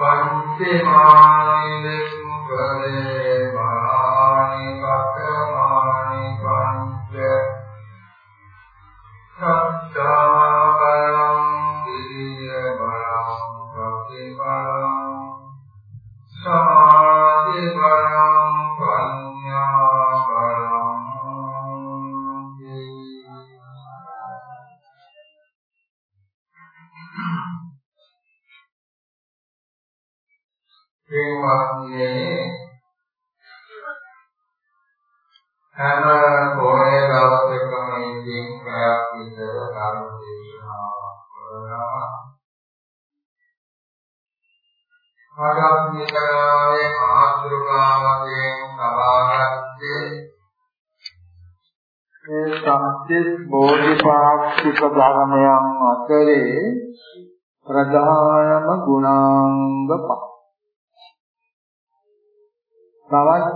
පංචමානි මුකලේ මානි පතමානි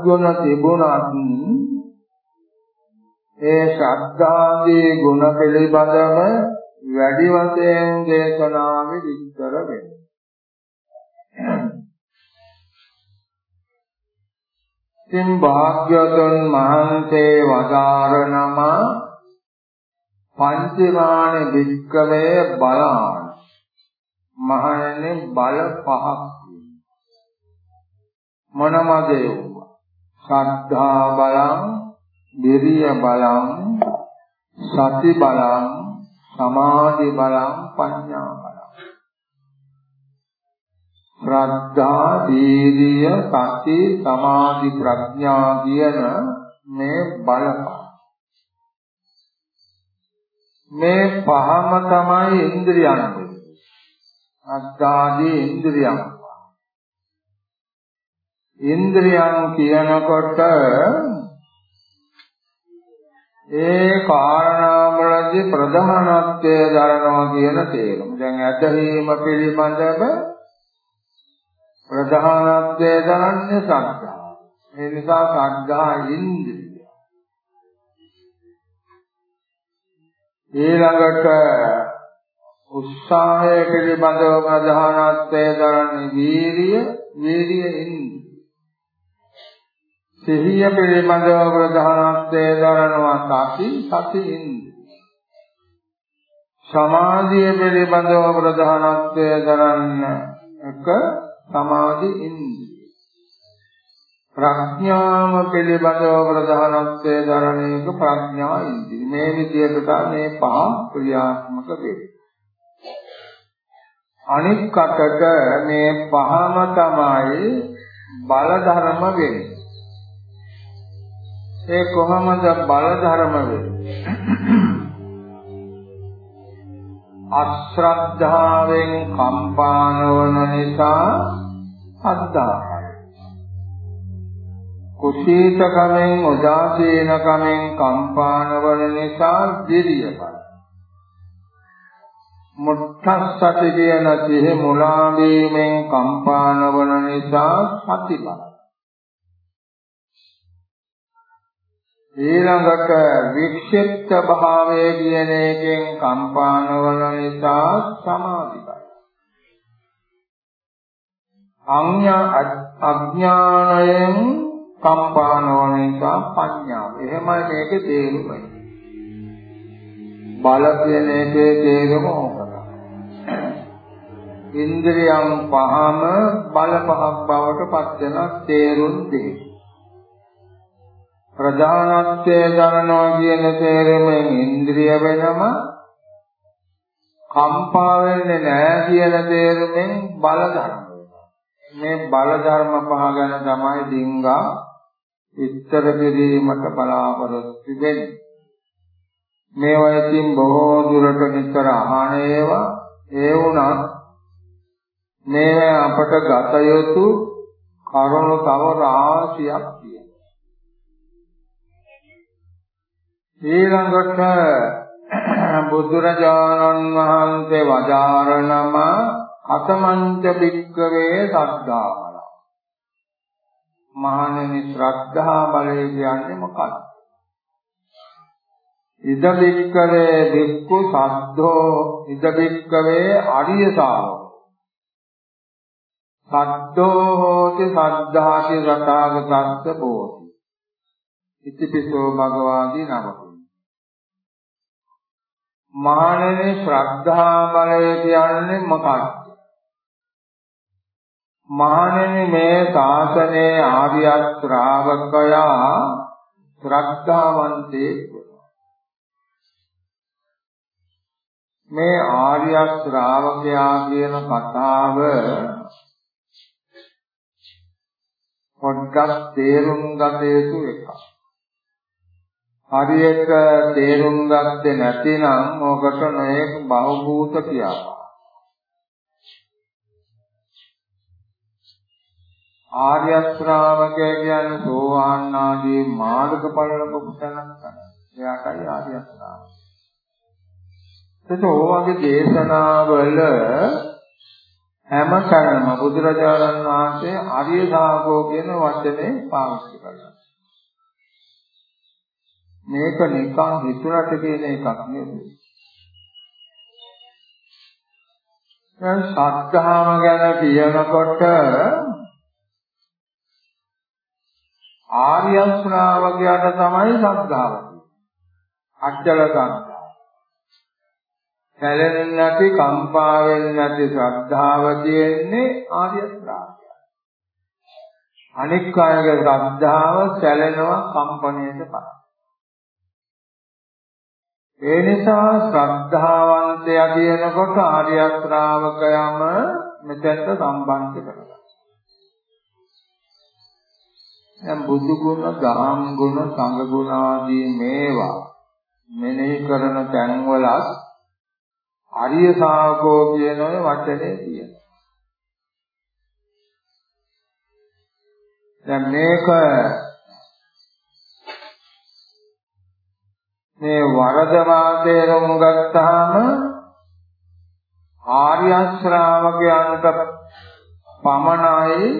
තවත් ගුණ තිබුණත් ඒ ශ්‍රද්ධාදී ගුණ පිළිබඳව වැඩි වශයෙන් දේශනාවේ විස්තර වෙනවා. ඉතින් භාග්‍යවතුන් වහන්සේ වදාරනම පංචමාන වික්කමේ බලාන මහණෙනි බල පහක් මොනමද ඒවා ශ්‍රද්ධා බලං විරිය බලං සති බලං සමාධි බලං පඤ්ඤා බලං. ශ්‍රද්ධා දීර්ය සති සමාධි ප්‍රඥා කියන මේ බලපහ. මේ පහම තමයි ඉන්ද්‍රියන්. අද්දාදී ඉන්ද්‍රියන්. ඉන්ද්‍රියන් කියනකොට ඒ කාරණාවලදී ප්‍රධානත්වය දරනවා කියන තේරුම. දැන් ඇදහිීම පිළිබඳව ප්‍රධානත්වය දරන්නේ සද්ධා. ඒ නිසා සද්ධා ඉන්ද්‍රිය. ඊළඟට උත්සාහය පිළිබඳව ප්‍රධානත්වය දරන්නේ වීරිය, වීරිය ඉන්ද්‍රිය. සිහිය පිළිබඳව ප්‍රධානත්වය දරනවා සති සති ඉන්ද්‍රිය. සමාධිය පිළිබඳව ප්‍රධානත්වය දරන්න එක සමාධි ඉන්ද්‍රිය. ප්‍රඥාව පිළිබඳව ප්‍රධානත්වය දරන එක ප්‍රඥා ඉන්ද්‍රිය. මේ විදිහට මේ පහ ක්‍රියාත්මක වෙන්නේ. අනික් අතට මේ පහම තමයි බල ධර්ම වෙන්නේ. ඒ කොහොමද බල ධර්ම වෙන්නේ? අශ්‍රද්ධාවෙන් කම්පාන වන නිසා අද්දාහය. කුසීතකමෙන් උදාසීනකමෙන් කම්පාන වන නිසා දිරිය බල. මුත්තස්සති කියන සිහි මුලා වීමෙන් කම්පාන වන නිසා සති ඊළඟට වික්ෂිප්ත භාවය කියන එකෙන් කම්පාන වන නිසා සමාධියි. අඥා අඥාණයෙන් කම්පාන වන නිසා පඤ්ඤාව. එහෙමයි මේකේ තේරුම. බල කියන එකේ තේරුම ඕකයි. ඉන්ද්‍රියම් පහම බල පහක් බවට පත් වෙන තේරුම් දෙයි. ප්‍රධානත්වයේ දරනවා කියන තේරුමෙන් ඉන්ද්‍රිය වෙනම කම්පා වෙන්නේ නැහැ කියන තේරුමෙන් බල ධර්ම මේ බල ධර්ම පහ ගැන තමයි ඩිංගා විස්තර කිරීමට බලාපොරොත්තු වෙන්නේ. මේ වයසින් බොහෝ දුරට නිතර අහන ඒවා ඒ වුණත් මේ අපට ගත යුතු කරුණු තව රාශියක් ඊළඟට බුදුරජාණන් වහන්සේ වදාරනම අතමංච භික්කවේ සද්ධා බල. මහණෙනි ශ්‍රද්ධා බලය කියන්නේ මොකක්ද? ඉද භික්කවේ භික්ඛු සද්ධෝ ඉද භික්කවේ අරිය ශාවක. සද්දෝ හෝති සද්ධාති රතාගතස්ස බෝධි. ඉතිපිසෝ භගවාදී නමකි. මහණෙනි ශ්‍රද්ධා බලය කියන්නේ මොකක්ද? මහණෙනි මේ ශාසනයේ ආර්ය ශ්‍රාවකයා ශ්‍රද්ධාවන්තේ මේ ආර්ය ශ්‍රාවකයා කියන කතාව පොඩ්ඩක් තේරුම් ගත යුතු එකක්. හරියට තේරුම් ගත්තේ නැතිනම් ඔකට මේක බහූත කියනවා. ආර්ය ශ්‍රාවකය කියන්නේ සෝවාන් ආදී මාර්ගඵල ලැබපු තැනක්. එයාටයි ආර්ය ශ්‍රාවකය. එතකොට ඕවාගේ දේශනාවල හැම තැනම බුදුරජාණන් වහන්සේ ආර්ය ශ්‍රාවකෝ කියන වචනේ පාවිච්චි කරනවා. මේක නිකන් හිතුරට කියන එකක් නෙවෙයි. දැන් සත්‍යාම ගැන කියනකොට ආර්ය ශ්‍රාවකයාට තමයි ශ්‍රද්ධාව අච්චල සංඥා. සැලෙන්නේ නැති කම්පා වෙන්නේ නැති ශ්‍රද්ධාව තියෙන්නේ ආර්ය ශ්‍රාවකයා. අනික් අයගේ ශ්‍රද්ධාව සැලෙනවා කම්පණයටපත්. ඒ නිසා ශ්‍රද්ධාවන්තයා කියනකොට ආර්ය ශ්‍රාවකයම මෙතෙන්ට සම්බන්ධ කරගන්නවා. දැන් බුදු ගුණ, දහම් ගුණ, සංඝ ගුණ ආදී මේවා මෙනෙහි කරන තැන්වලත් ආර්ය ශාවකෝ කියන ඔය වචනේ තියෙනවා. දැන් මේක මේ වරදවා තේරුම් ගත්තාම ආර්ය ශ්‍රාවකයන්ට පමණයි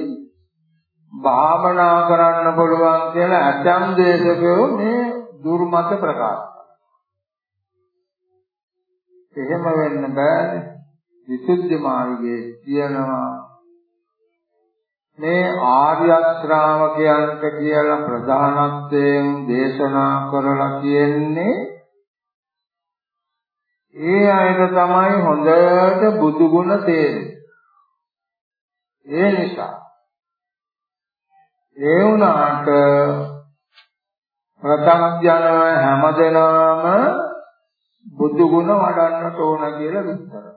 භාවනා කරන්න පුළුවන් කියලා ඇතම් දේශකයෝ මේ දුර්මත ප්‍රකාශ එහෙම වෙන්න බෑනේ. විසුද්ධි මාර්ගයේ කියනවා මේ ආර්ය ශ්‍රාවකයන්ට කියලා ප්‍රධානත්වයෙන් දේශනා කරලා කියන්නේ ඒ අයට තමයි හොඳට බුදු ගුණ තේරෙන්නේ. ඒ නිසා ඒ වුණාට ප්‍රත්‍යඥ හැමදෙනාම බුදු ගුණ වඩන්නට ඕන කියලා විස්තර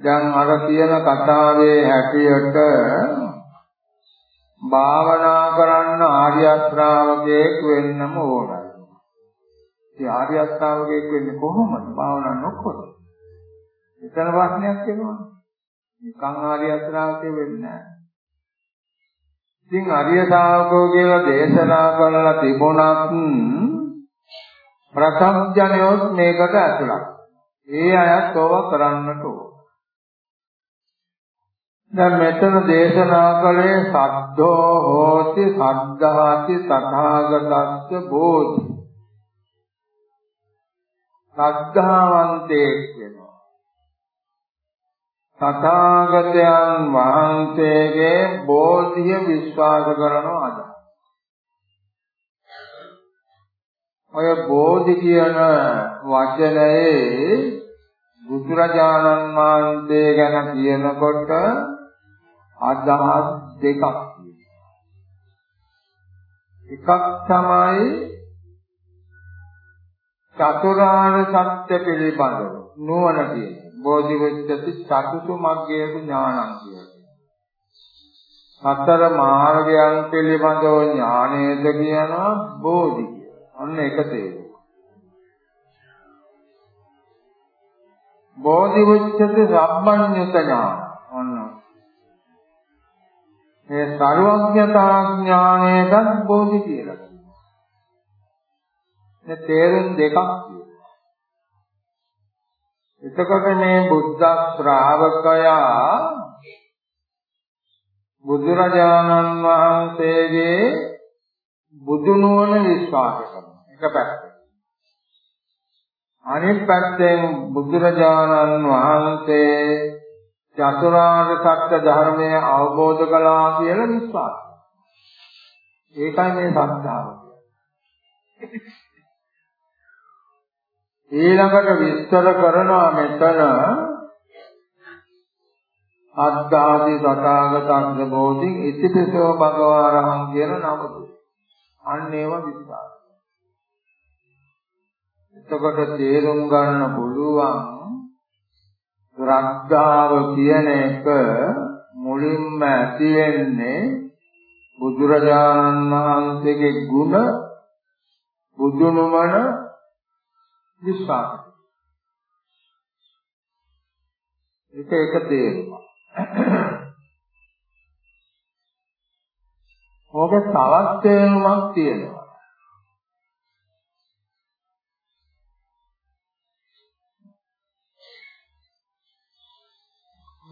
දැන් අර කියන කතාවේ හැටියට භාවනා කරන්න ආර්ය ශ්‍රාවකයෙක් වෙන්නම ඕනයි. ඒ ආර්ය ශ්‍රාවකයෙක් වෙන්නේ කොහොමද? භාවනා නොකොට. එතන ප්‍රශ්නයක් එනවා. නිකන් ආර්ය ශ්‍රාවකයෙ වෙන්නේ නැහැ. ඉතින් ආර්ය ශ්‍රාවකෝ කියලා දේශනා කරලා තිබුණත් ප්‍රථම ජනයොත් මේකට ඇතුළත්. ඒ අයත් ඕවා කරන්නට ඕන. දැන් මෙතන දේශනා කළේ සද්දෝ හෝති සද්ධාති තථාගතස්ස බෝධි. සද්ධාවන්තේ වෙනවා. තථාගතයන් වහන්සේගේ බෝධිය විශ්වාස කරනවා අද. ඔය බෝධි කියන වචනයේ බුදුරජාණන් වහන්සේ ගැන කියනකොට අදහස් දෙකක් එකක් තමයි චතුරාර්ය සත්‍ය පිළිබඳව නුවණ කියන්නේ බෝධිවච්ඡති චතුසු මග්ගයේ ඥානං කියන්නේ සතර මාර්ගයන් පිළිබඳව ඥානයද කියනවා බෝධි අන්න එක තේරුම. බෝධි වච්ඡති සම්මඤ්ඤත ඥාන. අන්න. මේ සර්වඥතා ඥානයටත් බෝධි කියලා කියනවා. මේ තේරුම් දෙකක් තියෙනවා. එතකොට මේ බුද්ධ ශ්‍රාවකයා බුදුරජාණන් වහන්සේගේ බුදු නුවණ විශ්වාස කරනවා. එක පැත්තක්. අනිත් පැත්තෙන් බුදුරජාණන් වහන්සේ චතුරාර්ය සත්‍ය ධර්මය අවබෝධ කළා කියලා විශ්වාස. ඒකයි මේ සද්ධාව ඊළඟට විස්තර කරනවා මෙතන අද්දාදි තථාගතං බෝධි ඉතිපිසෝ භගවාරහං කියන නම අන්න ඒව විස්තර. එතකොට තේරුම් ගන්න පුළුවන් ශ්‍රද්ධාව කියන එක මුලින්ම ඇති වෙන්නේ බුදුරජාණන් වහන්සේගේ ගුණ බුදුනුමන විශ්වාස. ඒක එක තේරුම. ඕක තවත් තේරුමක් තියෙනවා.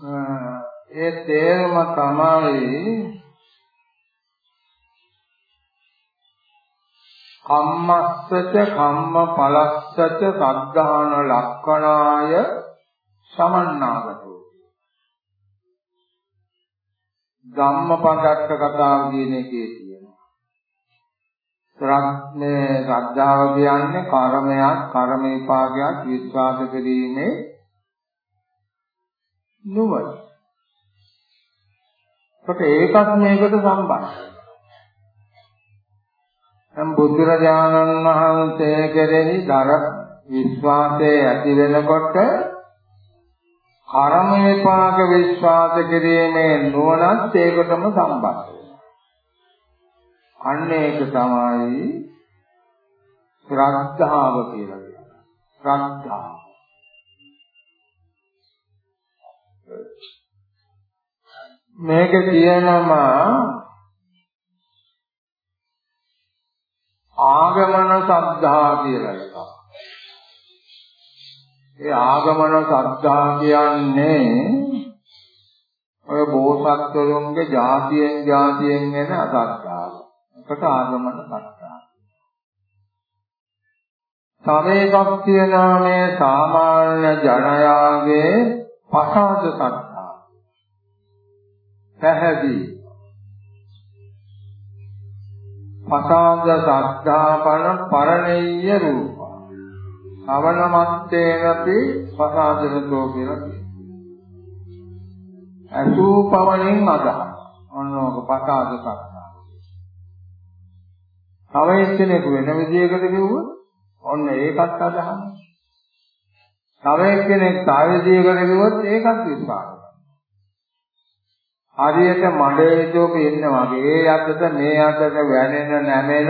ඒ තේරුම තමයි කම්මස්සච කම්ම පලස්සච සද්ධාන ලක්ඛණාය සමන්නාගතෝ. ධම්මපදත්ත කතාව කියන එකේ තියෙනවා. ශ්‍රද්ධේ ශ්‍රද්ධාව කියන්නේ කර්මයක් කර්ම විපාකයක් විශ්වාස කිරීමේ නුවණ. කොට ඒකත් මේකට සම්බන්ධයි. නම් බුදුරජාණන් වහන්සේ කෙරෙහි දර විශ්වාසය ඇති වෙනකොට කර්ම විපාක විශ්වාස කිරීමේ නුවණත් ඒකටම සම්බන්ධයි. අන්න ඒක තමයි ශ්‍රද්ධාව කියලා කියන්නේ. ශ්‍රද්ධාව. මේක කියනවා ආගමන සද්ධා කියලා එකක්. ඒ ආගමන සද්ධා කියන්නේ ඔය බෝසත්වරුන්ගේ જાතියෙන් જાතියෙන් එන අසද්ධාව. ඒකට ආගමන සද්ධා. තව එකක් තියෙනවා මේ සාමාන්‍ය ජනයාගේ පසාද සද්ධා. පැහැදී පසාද සද්ධාපන පරණීය රූප. අවනමත්තේනපි පසාදනතෝ කියලා කියනවා. අසූ පවණින් අදහ. ඔන්නෝක පසාද සද්ධා. තව එක්කෙනෙකු වෙන විදියකට කිව්වොත් ඔන්න ඒකත් අදහන්නේ. තව එක්කෙනෙක් තව විදියකට කිව්වොත් ඒකත් විශ්වාසයි. හරියට මඩේජෝක ඉන්න වගේ ඒ අතට මේ අතට වැනෙන නැමෙන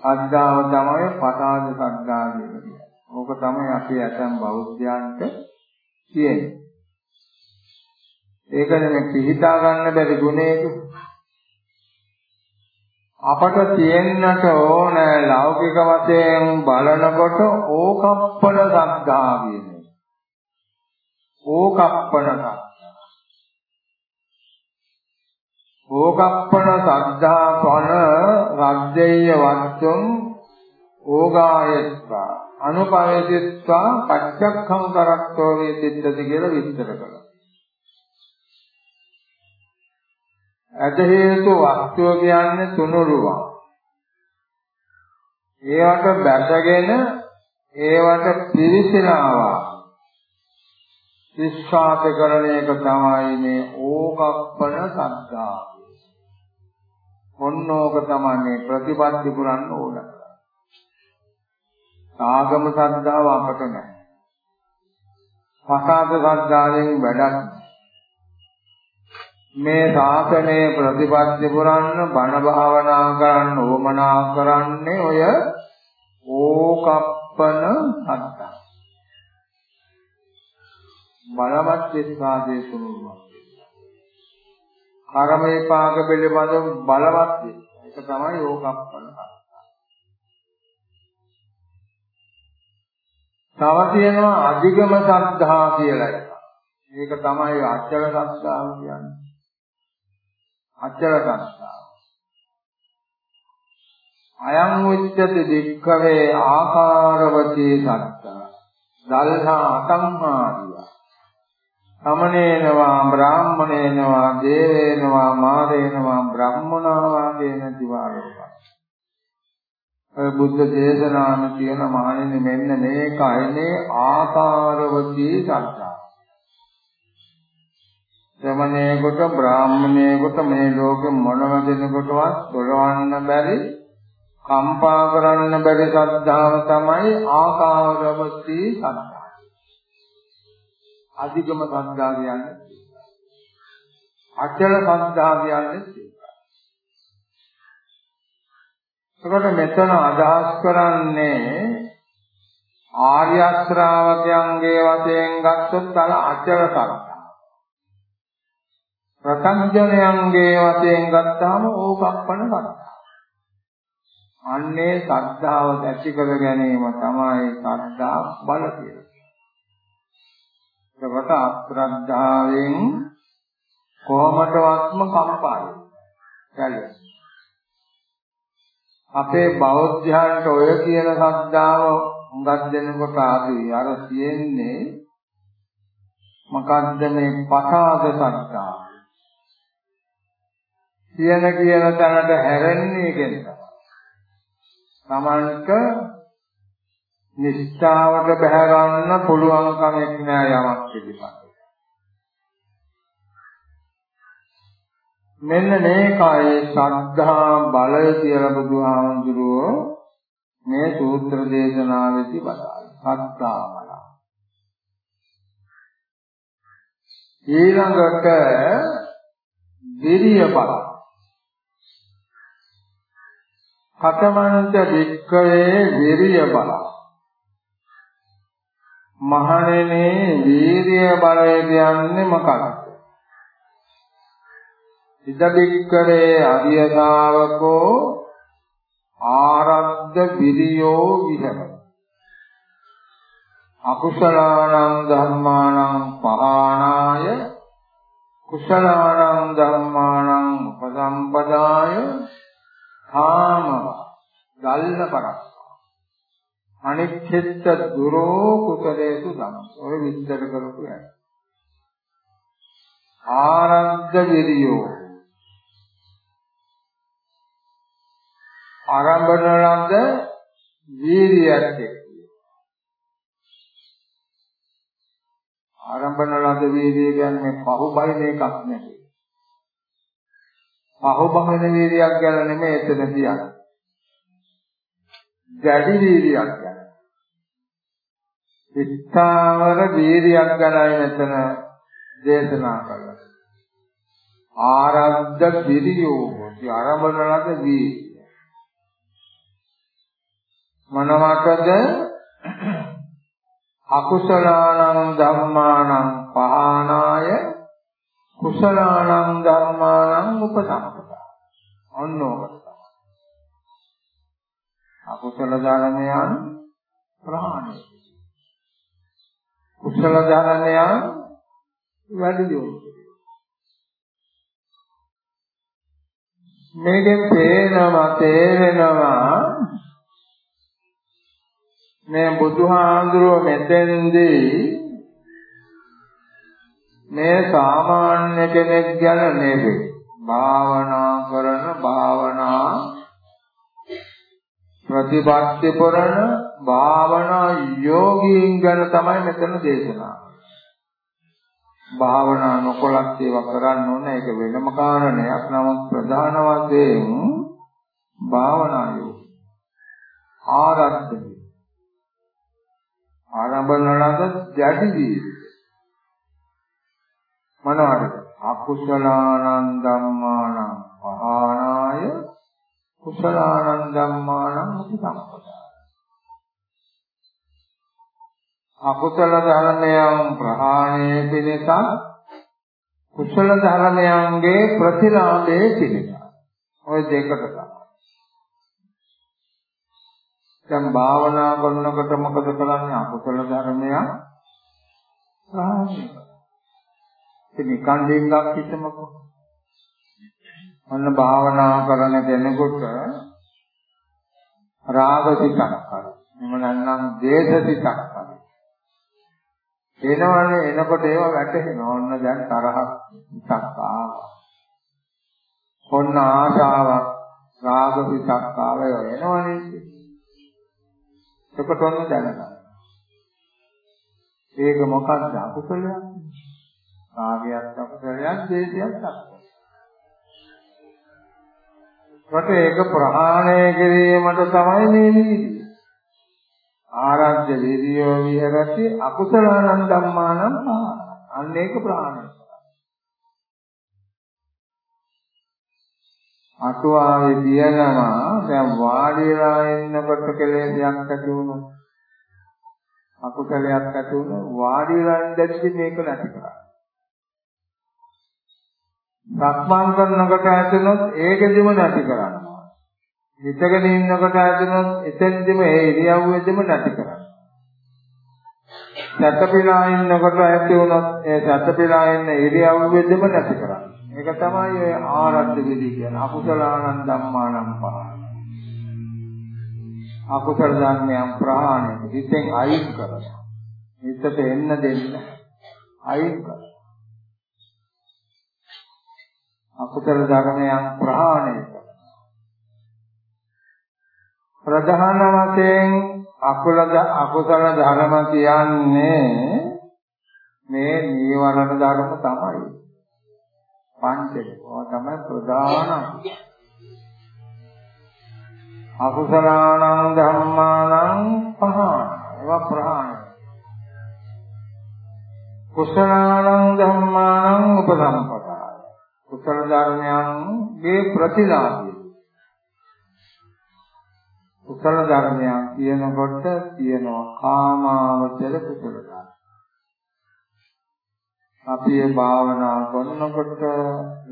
අද්දාව තමයි පතාද සද්දා කියන්නේ. ඕක තමයි අපි ඇතම් බෞද්ධයන්ට කියන්නේ. ඒකනේ මේ පිළිතා ගන්න බැරි ගුණයක අපට තියෙන්නට ඕන ලෞකික වශයෙන් බලනකොට ඕකප්පල සද්දා කියන්නේ. ඕකප්පල ඕකප්පන සද්ධාපන රද්දේය වච්චුම් ඕගායත්වා අනුපවේදිත්වා පච්චක්ඛම් කරත්තෝ වේ සිද්ධති කියලා විස්තර කළා. අද හේතු වස්තුව කියන්නේ තුනුරුවක්. ඒවට බැසගෙන ඒවට පිරිසිනාවා විශ්වාස කරන එක තමයි මේ ඕකප්පන සද්ධා. ඔන්නෝක තමයි ප්‍රතිපත්ති පුරන්න ඕන. ආගම සද්ධාව අපට නැහැ. පසාද සද්ධායෙන් වැඩක් මේ ශාසනයේ ප්‍රතිපත්ති පුරන්න බණ භාවනා කරන්න ඕමනා කරන්නේ ඔය ඕකප්පන සද්ධා. බලවත් විශ්වාසයේ තුනුරුවක්. කර්ම විපාක පිළිබඳව බලවත් ඒක තමයි යෝගප්පන තව තියෙනවා අධිගම සද්ධා කියලා එකක්. මේක තමයි අචල සද්ධාව කියන්නේ. අචල සද්ධාව. අයං උච්චති දික්ඛවේ ආකාරවතී සත්තා. දල්හා අසංහාරිය. සමනේනවා බ්‍රාහ්මණේනවා දේවේනවා මාරේනවා බ්‍රහ්මනවා කියන දිවාලෝක. ඔය බුද්ධ දේශනාම කියන මහණෙනි මෙන්න මේකයි මේ ආකාරවදී සත්‍යා. ශ්‍රමණේකට බ්‍රාහ්මණේකට මේ ලෝකෙ මොනම දෙනකොටවත් දොරවන්න බැරි කම්පා කරන්න බැරි ශ්‍රද්ධාව තමයි ආකාරවදී සත්‍යා. අධිගම සංඥා කියන්නේ අචල සංඥා කියන්නේ ඒකට මෙතන අදහස් කරන්නේ ආර්ය ශ්‍රාවකයන්ගේ වශයෙන් ගත්තොත් අර අචල සංඥා ප්‍රසංජනයන්ගේ වශයෙන් ගත්තාම ඕකප්පන සංඥා අන්නේ ශ්‍රද්ධාව ඇති කර ගැනීම තමයි ශ්‍රද්ධා බල කියලා. එතකොට අශ්‍රද්ධාවෙන් කොහොමදවත්ම කම්පායි. ගැලේ. අපේ බෞද්ධයන්ට ඔය කියන ශ්‍රද්ධාව හුඟක් දෙනකොට ආදී අර තියෙන්නේ මොකද්ද මේ පසාද ශ්‍රද්ධාව. කියන කියන තැනට හැරෙන්නේ කියන තමයි. Tamanට නිස්සාවට බැහැ ගන්න පුළුවන් කමක් නෑ යමක් පිළිබඳව. මෙන්න මේකයි ශ්‍රද්ධා බලය කියලා බුදුහාමුදුරුවෝ මේ සූත්‍ර දේශනාවේදී බදායි. ශ්‍රද්ධා බල. ඊළඟට විරිය බල. කතමන්ත වික්කවේ විරිය බල. මහණෙනි වීර්ය බලය කියන්නේ මොකක්ද? ඉදබික්කරේ අරිය ශාවකෝ ආරද්ධ විරියෝ විහෙර අකුසලානං ධර්මානං පහානාය කුසලානං ධර්මානං උපසම්පදාය කාම දල්ල කරක් අනිච්චෙත්ත දුරෝ කුසලේසු ධම්ම. ඔය විස්තර කරපු යයි. ආරද්ධ විරියෝ ආරම්භන ලද වීරියක් ආරම්භන ලද වීරිය කියන්නේ පහු බහින එකක් නෙවෙයි. පහු බහින වීරියක් ගැන නෙමෙයි එතන කියන්නේ. දැඩි වීරියක් ගැන. ස්ථාවර වීරියක් ගැනයි මෙතන දේශනා කළා. ආරද්ධ විරියෝ ආරම්භන ලද වීරිය. මනවටද අකුසලානං ධම්මානං පහානාය කුසලානං ධම්මානං උපසම්පදා. ඔන්නෝකට අකුසල ධර්මයන් ප්‍රහාණය කුසල ධර්මයන් වැඩි දියුණු මේකෙන් පේනවා තේරෙනවා මේ බුදුහාඳුරුව මෙතෙන්දී මේ සාමාන්‍ය කෙනෙක් ගැන නෙවෙයි. භාවනා කරන භාවනා ප්‍රතිපත්ති පුරණ භාවනා යෝගීන් ගැන තමයි මෙතන දේශනා. භාවනා නොකොලත් ඒවා කරන්න ඕනේ ඒක වෙනම කාරණයක්. නමුත් ප්‍රධාන වශයෙන් භාවනා යෝගී. ආරද්ධ ආරම්භන ලද යටි වීර්ය. මොනවාද? අකුසලානං ධම්මානං පහානාය කුසලානං ධම්මානං උපසම්පදා අකුසල ධර්මයන් ප්‍රහාණය පිණිස කුසල ධර්මයන්ගේ ප්‍රතිලාභයේ පිණිස. ඔය දෙකට තමයි. දැන් භාවනා කරනකොට මොකද කරන්නේ? අකුසල ධර්මයන් ප්‍රහාණය ඉතින් නිකන් දෙන්නක් හිතමකෝ. ඔන්න භාවනා කරන කෙනෙකුට රාග සිතක් හරි. එහෙම නැත්නම් දේශ සිතක් හරි. එනවනේ එනකොට ඒව වැටෙනවා. ඔන්න දැන් තරහක් පිටක් ආවා. ඔන්න ආශාවක් රාග පිටක් ආවා එනවනේ. එතකොට ඔන්න දැනගන්න. ඒක මොකක්ද අකුසලයක්? රාගයක් අකුසලයක්, ද්වේෂයක් අකුසලයක්. කොට ඒක ප්‍රහාණය කිරීමට තමයි මේ නීතිය. ආරද්ධ විරියෝ විහෙරති අකුසලානං ධම්මානං අන්න ඒක ප්‍රහාණය අටුවාවේ කියනවා දැන් වාඩිලා ඉන්නකොට කෙලෙසයක් ඇති වුණොත් අකුසලයක් ඇති වුණොත් වාඩිලා ඉඳද්දි මේක නැති කරා. සක්මන් කරනකොට ඇතුනොත් ඒකෙදිම නැති කරනවා. හිතගෙන ඉන්නකොට ඇතුනොත් එතෙන්දිම ඒ ඉරියව්වෙදිම නැති කරනවා. සැතපීලා ඉන්නකොට ඇති වුණොත් ඒ සැතපීලා ඉන්න ඉරියව්වෙදිම නැති කරනවා. ඒක තමයි ඔය ආරද්ධ විදි කියන්නේ අකුසලානං ධම්මානං පහන. අකුසල ධර්මයන් ප්‍රහාණය හිතෙන් අයින් කරනවා. හිතට එන්න දෙන්න අයින් කරනවා. අකුසල ධර්මයන් ප්‍රහාණය කරනවා. ප්‍රධාන වශයෙන් අකුල අකුසල ධර්ම කියන්නේ මේ නීවරණ ධර්ම තමයි. පංචක. ඔය තමයි ප්‍රධාන අකුසලානං ධම්මානං පහන. ඒවා ප්‍රහාණය. කුසලානං ධම්මානං උපසම්පදාය. කුසල ධර්මයන්ගේ ප්‍රතිලාභය. කුසල ධර්මයන් කියනකොට කියනවා කාමාවචර කුසල ධර්ම. අපි ඒ භාවනා කරනකොට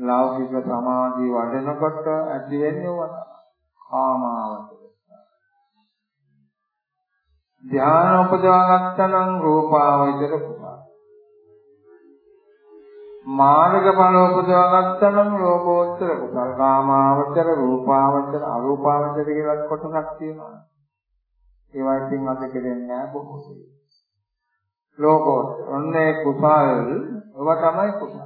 ලෞකික සමාධිය වඩනකොට ඇති වෙන්නේ වත කාමාවචර. ධ්‍යාන උපදවා ගන්නනම් රූපාවචර කුසල. මාර්ගඵල උපදවා ගන්නනම් ලෝකෝත්තර කුසල. කාමාවචර, රූපාවචර, අරූපාවචර කියලා කොටසක් තියෙනවා. ඒවා ඉතින් අද කෙරෙන්නේ නැහැ බොහෝ සෙයි. ලෝකෝත්තර. ඔන්නේ කුසල් ඒවා තමයි කුසල.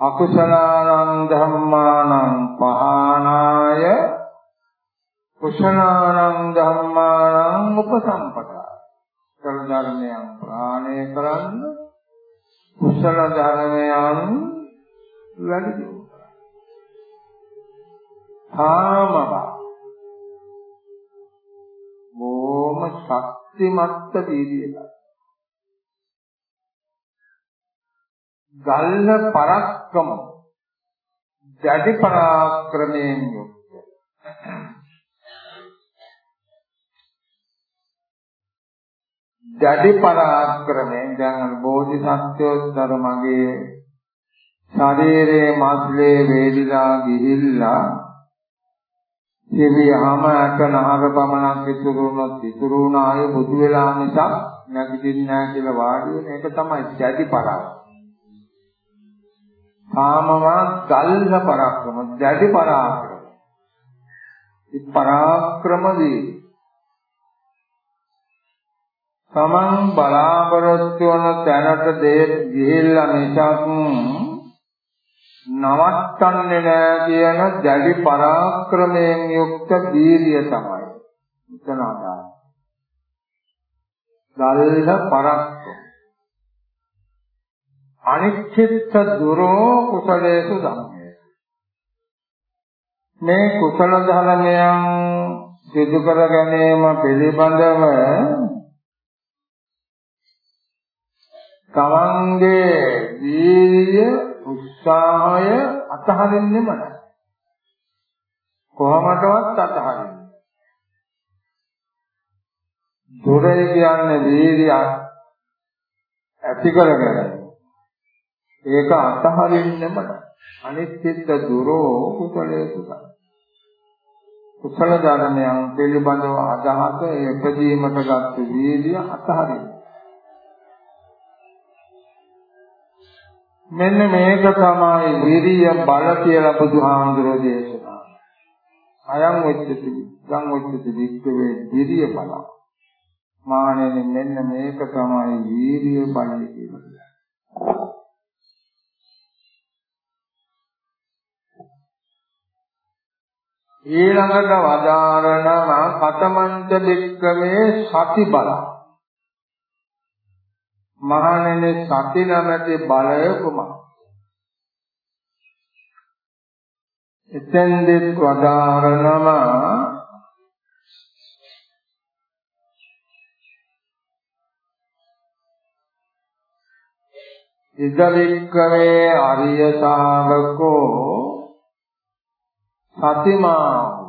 අකුසලානං ධම්මානං පහනාය කුසලානං ධම්මානං උපසම්පදා. කුසල ධර්මයන් ප්‍රාණය කරන්න කුසල ධර්මයන් වැඩි. දියුණු කරන්න. ආමබ බොහොම ශක්තිමත් දීදියලා ගල්හ පරක්කම. දැඩි පරාක්‍රමයෙන් දැඩි පරාක්‍රමයෙන් දැන් බෝධිසත්වෝත්තර මගේ ශරීරයේ මස්ලේ වේදිලා ගිහිල්ලා සිවියම අකනහර පමණක් ඉතුරු වුණොත් ඉතුරු වුණායේ බුදු වෙලා මිසක් නැගිටින්නේ නැහැ කියලා වාඩි වෙන එක තමයි දැඩි පරාක්‍රමය. කාමවා ගල්හ පරාක්‍රම දැඩි පරාක්‍රම ඉත් පරාක්‍රමදී තමන් බලාපොරොත්තු වන තැනට දෙය ගිහිල්ලා මිසක් නවත්තන්නේ නැහැ කියන දැඩි පරාක්‍රමයෙන් යුක්ත වීරිය තමයි. එතන අදහස්. ගල්හ පරාක්‍රම අනිච්චිත්ත දුරෝ කුසලේසු ධම්මේ. මේ කුසල ධර්මයන් සිදු කර ගැනීම පිළිබඳව තමන්ගේ වීර්ය උත්සාහය අතහරින්නෙම නැහැ කොහොමදවත් අතහරින්නේ දුරේ කියන්නේ වීර්යය ඇති කරගන්න ඒක අතහරින්නෙම අනිත්‍යත්ව දුරෝ කුසලයේ සුඛ. කුසල ධර්මයන් පිළිබඳව අදහස එපදීමට ගත් වීර්ය අතහරින්න. මෙන්න මේක තමයි විරිය බල කියලා බුදුහාමුදුරෝ දේශනා. අයං වෙච්චති ගං වෙච්චති වික්කවේ විරිය බල. මානෙ මෙන්න මේක තමයි වීර්ය බලය කියලා. ඊළඟට වදාරනවා කතමන්ත දෙක්කමේ සති බල. මහණෙනි සති නැමැති බලය කුමක්ද? එතෙන්දෙත් වදාරනවා ඉදවික්කවේ අරිය ශාවකෝ සතිමා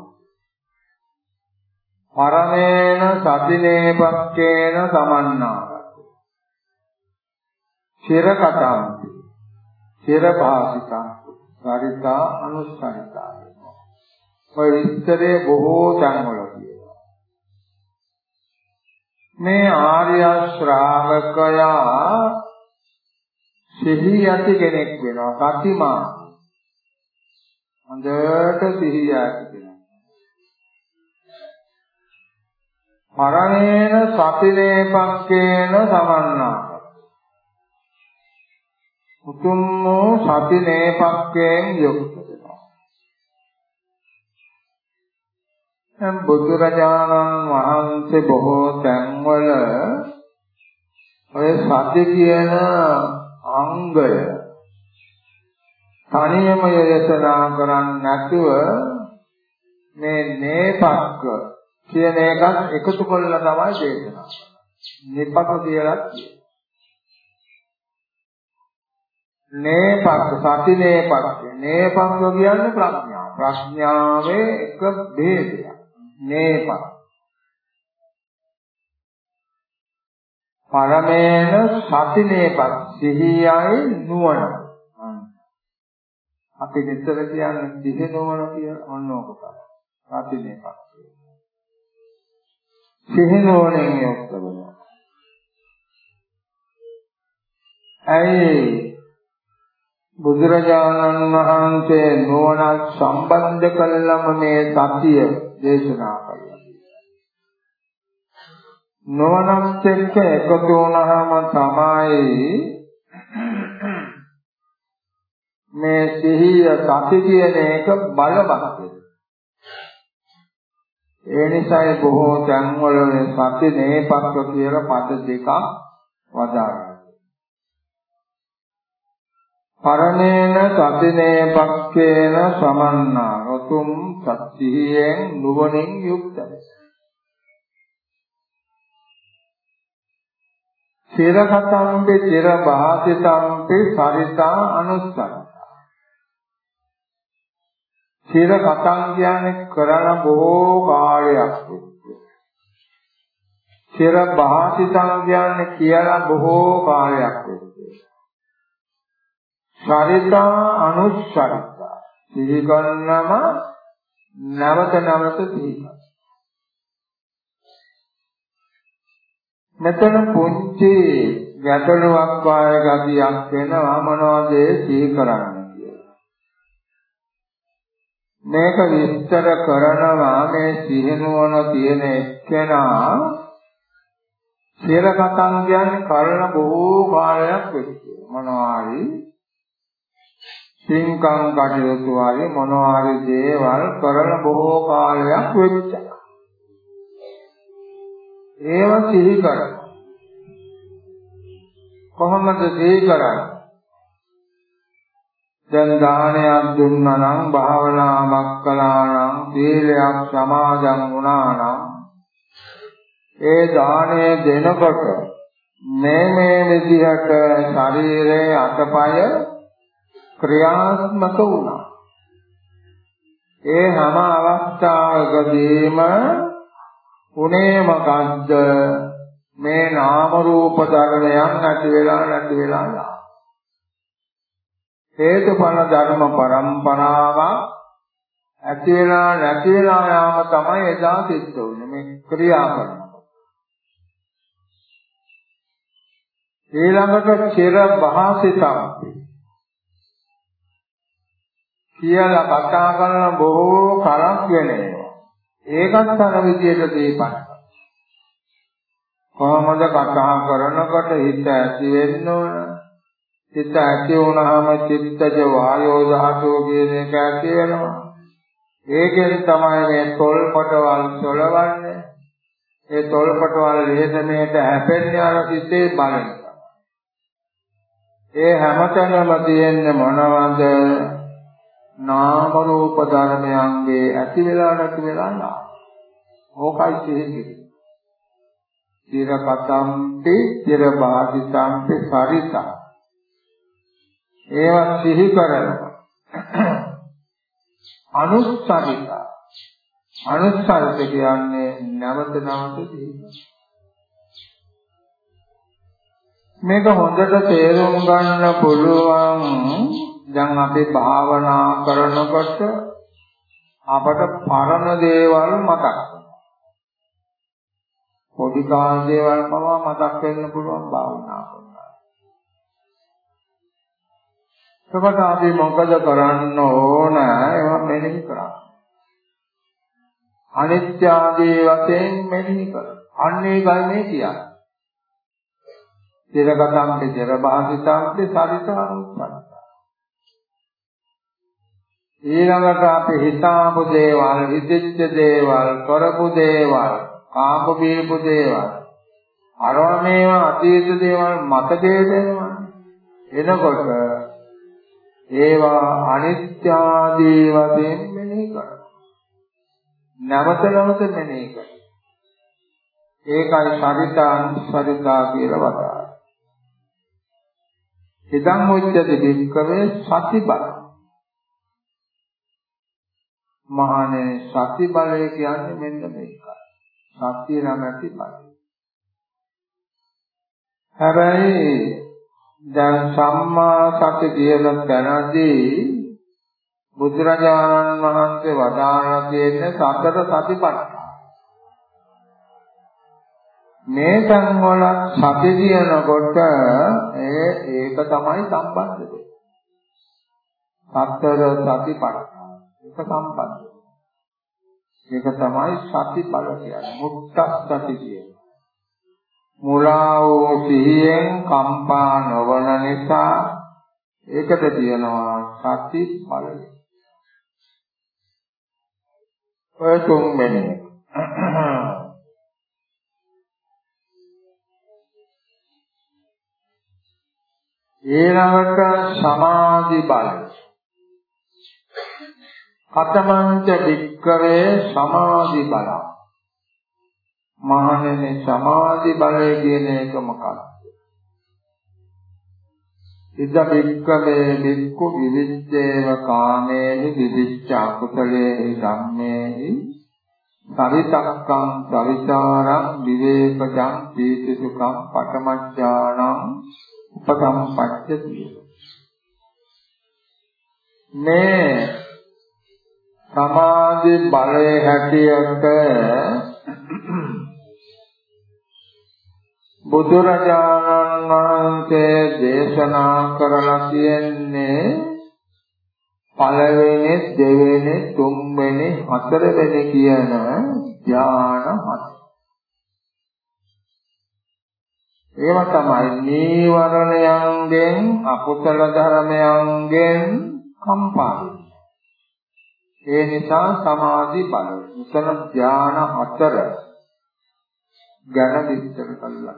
පරමේන සතිනේපක්කේන සමන්නාගතෝ චිරකටම් චිරභාසිකං සරිතා අනුස්සරිතා වෙනවා. ඔය විස්තරේ බොහෝ තැන්වල කියනවා. මේ ආර්ය ශ්‍රාවකයා සිහි යති කෙනෙක් වෙනවා. සතිමා. හොඳට සිහිය ඇති කෙනෙක්. පරණේන සතිනේපක්කේන සමන්නා උතුම් වූ සති නේපක්කයෙන් යුක්ත වෙනවා. දැන් බුදුරජාණන් වහන්සේ බොහෝ තැන්වල ඔය සති කියන අංගය තනියම යොදනා කරන්නේ නැතුව මේ නේපක්ක කියන එකත් එකතු කරලා තමයි දේශනා කරන්නේ. නේපක කියලා කියනවා. නේපක්ක සති නේපක්ක නේපක්ක කියන්නේ ප්‍රඥාව. ප්‍රඥාවේ එක ભેදයක් නේපක්ක පරමේන සති නේපක්ක සිහියයි නුවණ. අපි දෙතර කියන්නේ සිහි නුවණ කියන ඔන්න ඔක තමයි. සති නේපක්ක සිහි නුවණෙන් යුක්ත වෙනවා ඇයි බුදුරජාණන් වහන්සේ නුවණ සම්බන්ධ කළම මේ සතිය දේශනා කළා. නුවණත් එක්ක එකතු වුණාම තමයි මේ සිහිය සති කියන එක බලවත් ඒ නිසායි බොහෝ තැන්වල සති නේපක්ක කියලා පද දෙකක් වදාරනවා. පරණේන සතිනේ පක්කේන සමන්නා. උතුම් සත්‍තියෙන් නුවණින් යුක්තයි. චිර කතම්පි චිර භාසිතම්පි සරිතා අනුස්සං චිර කතං කියන්නේ කරන බොහෝ කාලයක් චිර භාසිතං කියන්නේ කියලා බොහෝ කාලයක් වෙනවා සරිතා අනුස්සරිතා සිහි කරනම නැවත නැවත සිහි මෙතන පුංචි ගැටලුවක් වාය ගතියක් වෙනවා මොනවද සිහි කරන්නේ කියලා. මේක විස්තර කරනවා මේ සිහිනුවන තියෙන එක්කෙනා සිර කතන් කියන්නේ කරන බොහෝ කාලයක් වෙච්ච මොනවාරි සින්කම් කටයුතු වගේ මොනවා හරි දේවල් කරන බොහෝ කාලයක් වෙච්ච. ඒව සිහි කරනවා. කොහොමද සිහි කරන්නේ? දැන් දානයක් දුන්නා නම් භාවනාවක් කළා නම් සීලයක් සමාදන් වුණා නම් ඒ දාණය දෙනකොට මේ මේ විදිහට ශරීරයේ අතපය ක්‍රියාත්මක වුණා. ඒ හැම අවස්ථාවකදීම උනේ මොකද්ද? මේ නාම රූප ධර්මයන් නැති වෙලා නැති වෙලා යනවා. හේතුඵල ධර්ම පරම්පරාව ඇති වෙලා නැති වෙලා යාම තමයි එදා සිද්ධ වෙන්නේ මේ ක්‍රියා කරනකොට. ඊළඟට චිර භාසිතම් කියලා කතා කරන බොහෝ කරක් වෙනවා. ඒකත් අර විදියට දීපන්. කොහොමද කතා කරනකොට හිත ඇති වෙන්න ඕන? හිත ඇති වුණාම චිත්තජ වායෝ ධාතුව කියන එක ඇති වෙනවා. ඒකෙන් තමයි මේ තොල්පටවල් සොලවන්නේ. ඒ තොල්පටවල් ලේසමේට හැපෙන්නේ අර සිතේ බලන ඒ හැමතැනම තියෙන්නේ මොනවද? නාම රූප ධර්මයන්ගේ ඇති වෙලා නැති වෙලා නා. ඕකයි තියෙන්නේ චිර කතම්පි චිර බාධිතම්පි සරිතා ඒවා සිහි කරනවා. අනුස්සරිතා. අනුස්සරිත කියන්නේ නැවත නැවත සිහි මේක හොඳට තේරුම් ගන්න පුළුවන් දැන් අපි භාවනා කරනකොට අපට පරණ දේවල් මතක් පොඩි කාල දේවල් පවා මතක් වෙන්න පුළුවන් භාවනා කරනවා. එතකොට අපි මොකද කරන්න ඕන? ඒවා මෙනෙහි කරන්න. අනිත්‍ය ආදී වශයෙන් මෙනෙහි කරන්න. අන්න ඒකයි මේ කියන්නේ. චිරගතම්පි චිරබාසිතම්පි සරිතානුස්සන. ඊළඟට අපි හිතාපු දේවල්, හිතෙච්ච දේවල්, කරපු දේවල්, කාප බීපු දේවල්, අරව මේවා අතීත දේවල් මතකයේ දෙනවා. එනකොට ඒවා අනිත්‍ය ආදී වශයෙන් මෙනෙහි කරනවා. නැවත නැවත මෙනෙහි කරනවා. ඒකයි සරිතා සරිතා කියලා වදාළා. ඉදං උච්චති භික්කවේ සති බල. මහානේ සති බලය කියන්නේ මෙන්න මේකයි. සත්‍ය නැමැති බලය. හැබැයි දැන් සම්මා සති කියන තැනදී බුදුරජාණන් වහන්සේ වදාළා තියෙන්නේ සතර සතිපට්ඨාන. මේ තන් වල සති කියනකොට ඒ ඒක තමයි සම්බන්ධ වෙන්නේ. සතර සතිපට්ඨාන ඒක සම්බන්ධ. ඒක තමයි සති බල කියන්නේ. මුක්ත සති කියන්නේ. මුලා වූ සිහියෙන් කම්පා නොවන නිසා ඒකට කියනවා සති බලය. ඔය තුන්වෙනි ඊළඟට සමාධි බලය. කතමංච වික්කවේ සමාධි බලය. මහණෙනි සමාධි බලය කියන එක මොකක්ද? ඉද වික්කවේ වික්කු විවිච්ඡේව කාමේහි විවිච්ඡ අකුසලේහි ධම්මේහි සවිතක්කං සවිචාරං විවේකජං පීති සුඛං පඨමඥානං උපසම්පච්චති මේ සමාධි බලයේ හැටියට බුදුරජාණන් වහන්සේ දේශනා කරලා තියෙන්නේ පළවෙනි දෙවෙනි තුන්වෙනි හතරවෙනි කියන ඥාන හත. ඒව තමයි නීවරණයන්ගෙන් අකුසල ධර්මයන්ගෙන් කම්පා ඒ නිසා සමාධි බල උසන ඥාන හතර ගැන විස්තර කළා.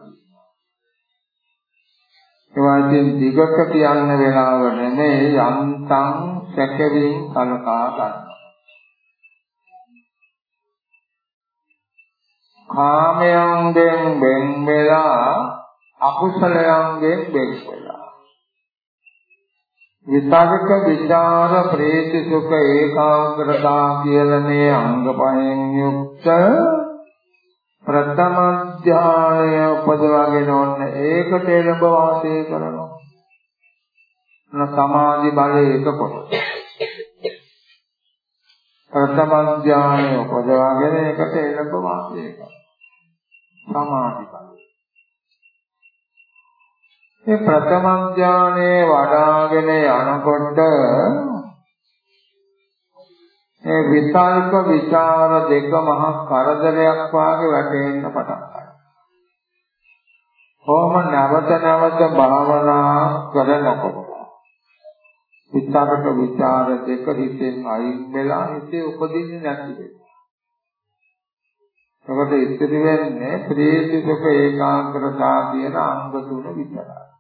ඒවා ඉතින් දිගට කියන්න වෙලාව නෙමෙයි යන්තම් සැකෙමින් කලකා ගන්න. කාමයන්ගෙන් වෙන් වෙලා අකුසලයන්ගෙන් වෙන් වෙලා විතර්ක විචාර ප්‍රේති සුඛ ඒකාග්‍රතා කියන මේ අංග පහෙන් යුක්ත ප්‍රථම ධානය උපදවාගෙන ඔන්න ඒකට එළඹ වාසය කරනවා. න සමාධි බලය එක කොට. ප්‍රථම ධානය උපදවාගෙන ඒකට එළඹ වාසය කරනවා. සමාධි බලය. මේ ප්‍රථම ධානයේ වඩාගෙන යනකොට මේ විතල්ප ਵਿਚාර දෙක මහ කරදරයක් වාගේ වැටෙන්න පටන් ගන්නවා. කොහොම නැවත නැවත භාවනා කරනකොට විචාරක විචාර දෙක හිතෙන් අයින් වෙලා හිතේ උපදින්නේ නැති වෙනවා. ඒකට ඉතිරි වෙන්නේ ප්‍රීති සුඛ ඒකාග්‍රතාව කියන අංග තුන විතරයි.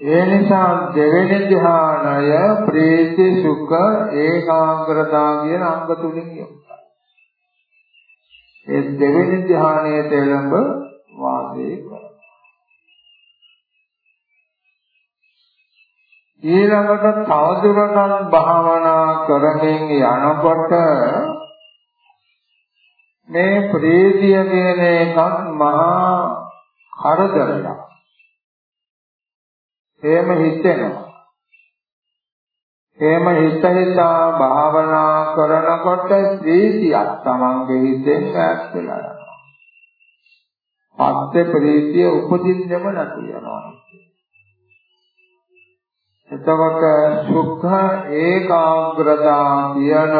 ඒ නිසා දෙවෙනි ධ්‍යානය ප්‍රීති සුඛ ඒකාග්‍රතාව කියන අංග තුලින් යොමුයි. ඒ දෙවෙනි ධ්‍යානයේ තෙලඹ වාසය කරනවා. ඊළඟට තවදුරටත් භාවනා කරමින් යනකොට මේ ප්‍රීතිය කියන එකත් මහා කරදරයක්. එහෙම හිතෙනවා. එහෙම හිත හිතා භාවනා කරනකොට ප්‍රීතියක් තමන්ගේ හිතෙන් ඈත් වෙලා යනවා. පස්සේ ප්‍රීතිය උපදින්නෙම නැති යනවා. එතකොට සුඛ ඒකාග්‍රතා කියන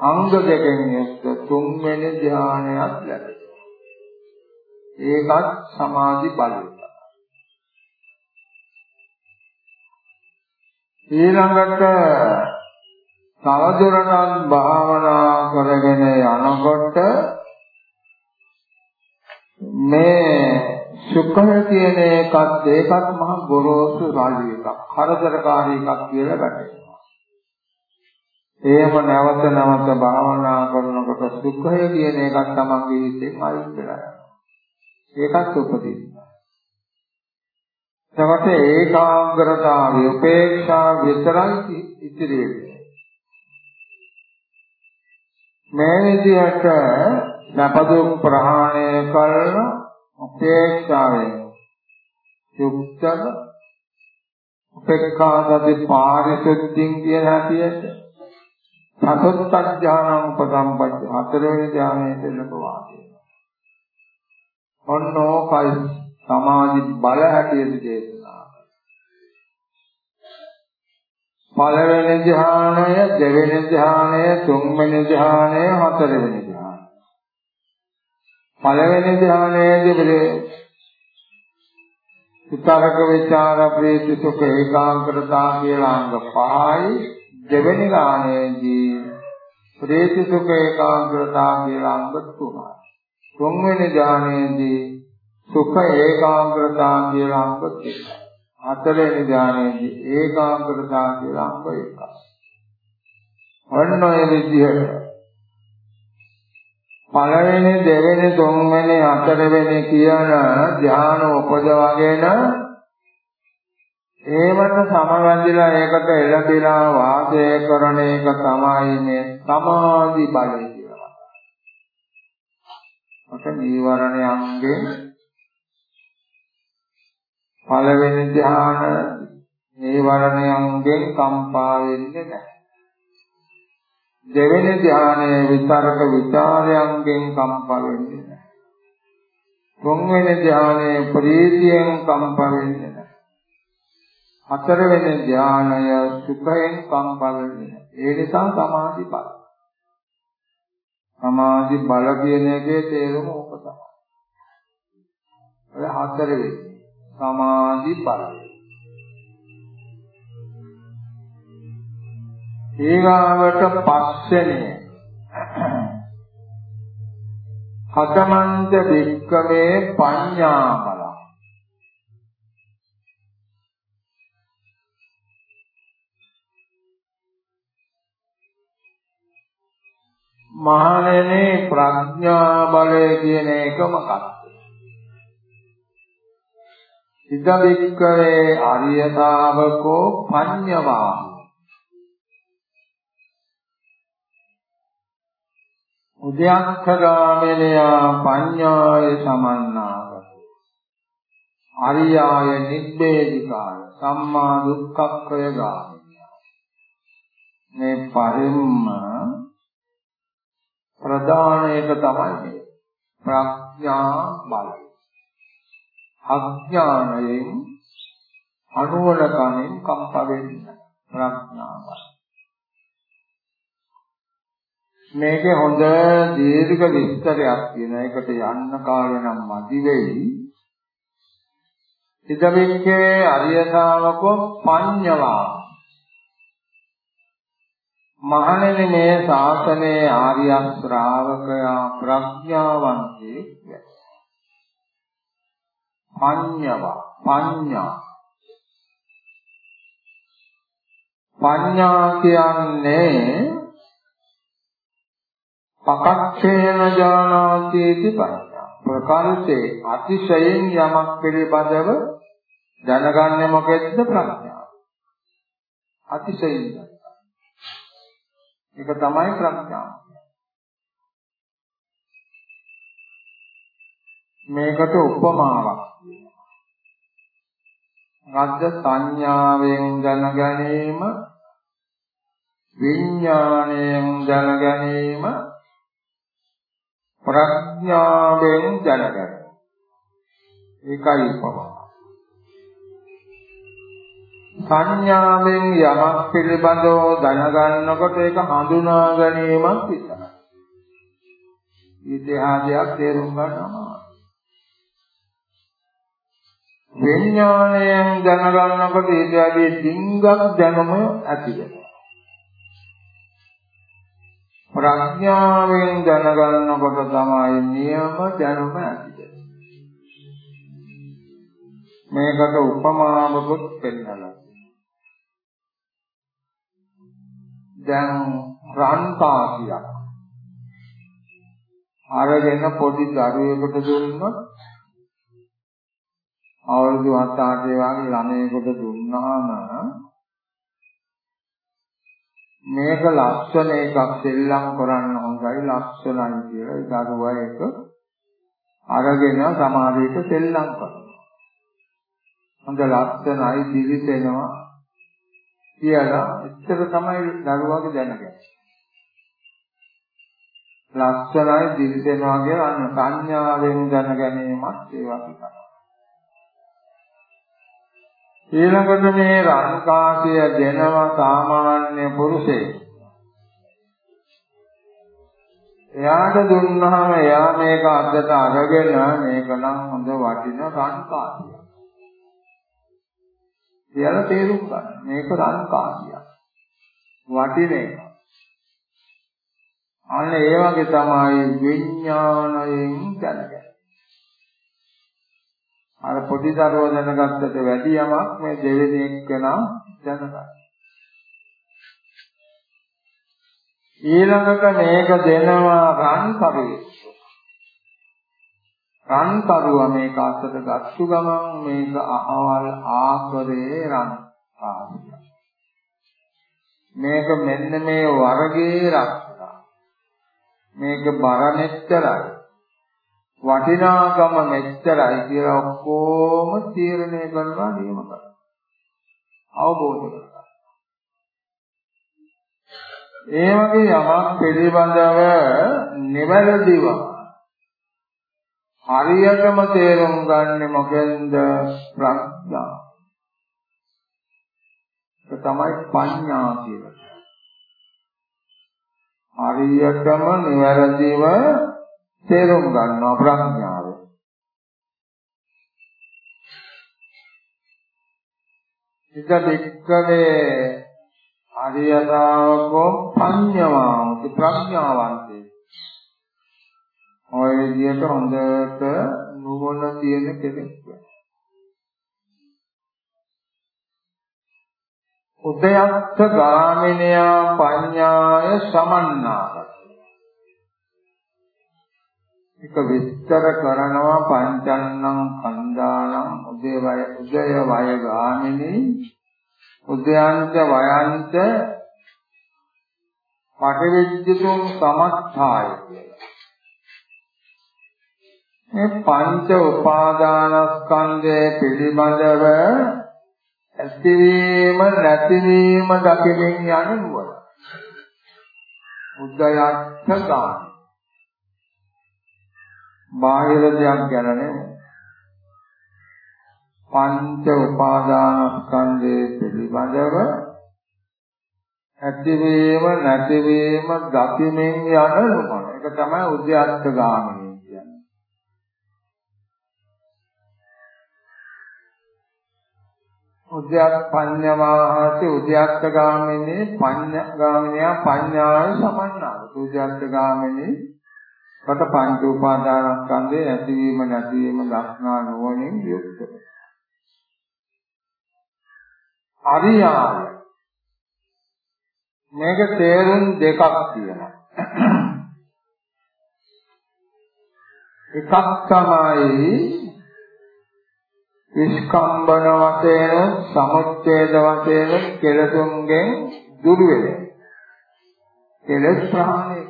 අංග දෙකෙන් යුක්ත තුන්වෙනි ධානයක් ලැබෙනවා. ඒකත් සමාධි බලය. ඊළඟට තවදුරටත් භාවනා කරගෙන යනකොට මේ සුඛය කියන එකත් ඒකත් මහ ගොරෝසු රාජ්‍ය එකක්. කරදරකාරී එකක් කියලා වැටෙනවා. එහෙම නැවත නැවත භාවනා කරනකොට සුඛය කියන එකත් තමන්ගේ හිතෙන් අයින් වෙලා යනවා. ඒකත් උපදිනවා. එතකොට ඒකාග්‍රතාවය උපේක්ෂා විතරයි ඉතිරි වෙන්නේ. මේ විදිහට නැපදුක් ප්‍රහාණය කරන උපේක්ෂාවෙන් යුක්තව උපේක්ඛාදති පාරිශුද්ධින් කියන හැටියට සතොත් ඥානං උපසම්පජ්ජ හතරවෙනි ඥානයට ලබවා දෙනවා. ඔන්නෝකයි සමාධි බල හැටියට දේශනා. පළවෙනි ධ්‍යානය, දෙවෙනි ධ්‍යානය, තුන්වෙනි ධ්‍යානය, හතරවෙනි පළවෙනි ධ්‍යානයේදී විතරක විචාර ප්‍රීති සුඛ ඒකාග්‍රතා කියලා අංග පහයි. දෙවෙනි ධ්‍යානයේදී ප්‍රීති සුඛ ඒකාග්‍රතා කියලා අංග තුනයි. තුන්වෙනි ධ්‍යානයේදී සුඛ ඒකාග්‍රතා කියලා අංග දෙකයි හතරවෙනි ධ්‍යානයේදී ඒකාග්‍රතා කියලා අංග එකයි ඔන්න ඔය විදිහට පළවෙනි දෙවෙනි තුන්වෙනි හතරවෙනි කියන ධ්‍යාන උපදවගෙන ඒවට සමවැදිලා ඒකට එළඹිලා වාසය කරන එක තමයි මේ සමාධි බලය කියලා. මත නීවරණයන්ගෙන් පළවෙනි ධ්‍යාන නීවරණයන්ගෙන් කම්පා වෙන්නේ නැහැ. දෙවෙනි ධානයේ විතරක ਵਿਚාරයන්ගෙන් කම්පා වෙන්නේ නැහැ. තුන්වෙනි ධානයේ ප්‍රීතියෙන් කම්පා වෙන්නේ නැහැ. හතරවෙනි ධානය සුඛයෙන් කම්පා වෙන්නේ නැහැ. ඒ නිසා සමාධි බල. සමාධි බල කියන එකේ තේරුම ඕක තමයි. ඔය හතරවෙනි සමාධි බලය. ඊගාවට පස්සෙනේ හතමන්ත වික්කමේ පඤ්ඤා බල මහණෙනි ප්‍රඥා බලය කියන එක මොකක්ද? ඉද වික්කවේ ආර්ය ශාවකෝ පඤ්ඤවා උද්‍යක්ඛගාමිනියා පඤ්ඤාය සමන්නාගත. අරියාය නිබ්බේධිකාය සම්මා දුක්ඛක්ඛය ගාමිනියා මේ පරිම්ම ප්‍රධාන එක තමයි ප්‍රඥා බලය. අඥානයෙන් අනුවලකමින් කම්ප වෙන්න ප්‍රඥා බලය මේකේ හොඳ දීර්ඝ විස්තරයක් තියෙන එකට යන්න කාලය නම් මදි වෙයි. ඉදමිච්චේ අරිය ශාවකෝ පඤ්ඤවා. මහණෙනි මේ ශාසනයේ ආර්ය ශ්‍රාවකයා ප්‍රඥාවන්තේ පඤ්ඤවා පඤ්ඤා. පඤ්ඤා කියන්නේ පකච්ඡේන ජානාති පඤ්ඤා. ප්‍රකාශේ අතිශයින් යමක් පිළිබඳව දැනගන්නේ මොකෙද්ද ප්‍රඥාව අතිශයින්. ඒක තමයි ප්‍රඥාව මේකට උපමාවක් රද්ද සංඥාවෙන් දැන ගැනීම විඥාණයෙන් දැන ගැනීම ප්‍රඥාවෙන් දැනගන්න. ඒකයි උපමාව. සංඥාවෙන් යමක් පිළිබඳව දැනගන්නකොට ඒක හඳුනා ගැනීමක් විතරයි. ඉතිහාසයක් තේරුම් ගන්නවා. විඥාණයෙන් දැනගන්නකොට ඊට වැඩි ඩිංගක් දැනුම ඇති වෙනවා. ප්‍රඥාවෙන් දැනගන්නකොට තමයි නියම දැනුම ඇති මේකට උපමාවකුත් පෙන්නලා දැන් රන් කාසියක් අරගෙන පොඩි දරුවෙකුට දුන්නොත් අවුරුදු 7-8 වගේ ළමයෙකුට දුන්නාම මේක ලක්ෂණ එකක් සෙල්ලම් කරන්න හොඳයි ලක්ෂණයි කියලා ඒ දරුවා එක අරගෙන සමාධියට සෙල්ලම් කරනවා. හොඳ ලක්ෂණයි දිවිසෙනවා කියලා එච්චර තමයි දරුවාගේ දැනගන්නේ. ලක්ෂණයි දිවිසෙනවා කියලා අන්න සංඥාවෙන් දැනගැනීමත් ඒ වගේ තමයි. ඊළඟට මේ රන්කාසිය දෙනවා සාමාන්‍ය පුරුෂයෙක්. එයාට දුන්නාම එයා මේක අද්දට අරගෙන මේක නම් හොඳ වටින රන්කාසියක්. කියලා තේරුම් ගන්න. මේක රන්කාසියක්. වටින එක. අන්න ඒ වගේ තමයි විඥාණයෙන් දැනගන්නේ. අර පොඩි දරුවෝ දැනගත්තට වැඩි යමක් මේ දෙවෙනි එක්කෙනා දැනගන්න. ඊළඟට මේක දෙනවා රන් කරුවේ. රන් කරුව මේක අතට ගත්තු ගමන් මේක අහවල් ආකරේ රන් ආදිය. මේක මෙන්න මේ වර්ගයේ රක්ෂා. මේක බර මෙච්චරයි. වටිනාකම මෙච්චරයි කියලා ඔක්කොම තීරණය කරනවා නියම කරනවා. අවබෝධ කරගන්න. ඒ වගේ යමක් පිළිබඳව නිවැරදිව හරියටම තේරුම් ගන්න මොකෙන්ද ප්‍රඥා. ඒ තමයි පඤ්ඤා කියලා. හරියටම නිවැරදිව තේරුම් ගන්නවා ප්‍රඥාව. ඉත දෙක්කවේ අරියතාවකෝ පඤ්ඤාවන්ති ප්‍රඥාවන්ති. ඔය විදිහට හොඳට නුවණ තියෙන කෙනෙක්. උදයත්ථ ගාමිනියා පඤ්ඤාය සමන්නාගත එක විස්තර කරනවා පංචන්නම් කන්දානම් උදේ වය උදය වය ගාමිනී උදයන්ත වයන්ත පටිවිද්‍යතුන් සමත්ථාය කියලා. මේ පංච උපාදානස්කන්ධය පිළිබඳව ඇතිවීම නැතිවීම දකිමින් යන නුවණ. උදයත්ථ ගාමී බාහිර දෙයක් ගැන නෙමෙයි. පංච උපාදානස්කන්ධයේ පිළිබඳව ඇතිවීම නැතිවීම දකිමින් යන නුවණ. ඒක තමයි උද්‍යත්ත ගාමිනී කියන්නේ. උද්‍යත් පඤ්ඤමාහති උද්‍යත්ත ගාමිනී පඤ්ඤ ගාමිනිය පඤ්ඤාය සමන්නාව. උද්‍යත්ත ගාමිනී කට පංච උපාදානස්කන්ධයේ ඇතිවීම නැතිවීම දක්නා නුවණින් යුක්තයි. අරියාය මේක තේරුම් දෙකක් තියෙනවා. එකක් තමයි විස්කම්බන වශයෙන් සමුච්ඡේද වශයෙන් කෙලසුන්ගෙන් දුරු වෙන. කෙලස් ප්‍රහාණය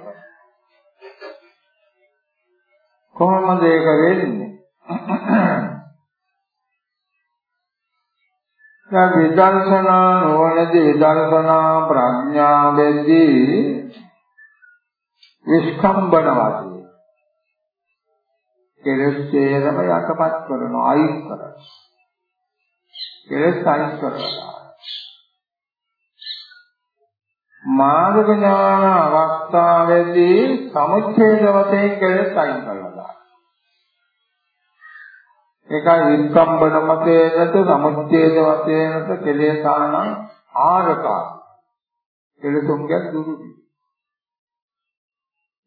කොහොමද ඒක වෙන්නේ? දැන් විදර්ශනා නොවනදී විදර්ශනා ප්‍රඥාවේදී විස්කම්බන වාදී කෙලෙස් හේරම යටපත් කරනවා අයින් කරනවා. කෙලෙස් අයින් කරනවා. මාර්ග ඥාන අවස්ථාවේදී සමුච්ඡේද වශයෙන් කෙලෙස් අයින් කරනවා. ඒකයි විස්කම්බන මතේනත සමුච්ඡේද වශයෙන්ත කෙලෙසාන ආරකා. කෙලෙසුන්ගේ දුරුයි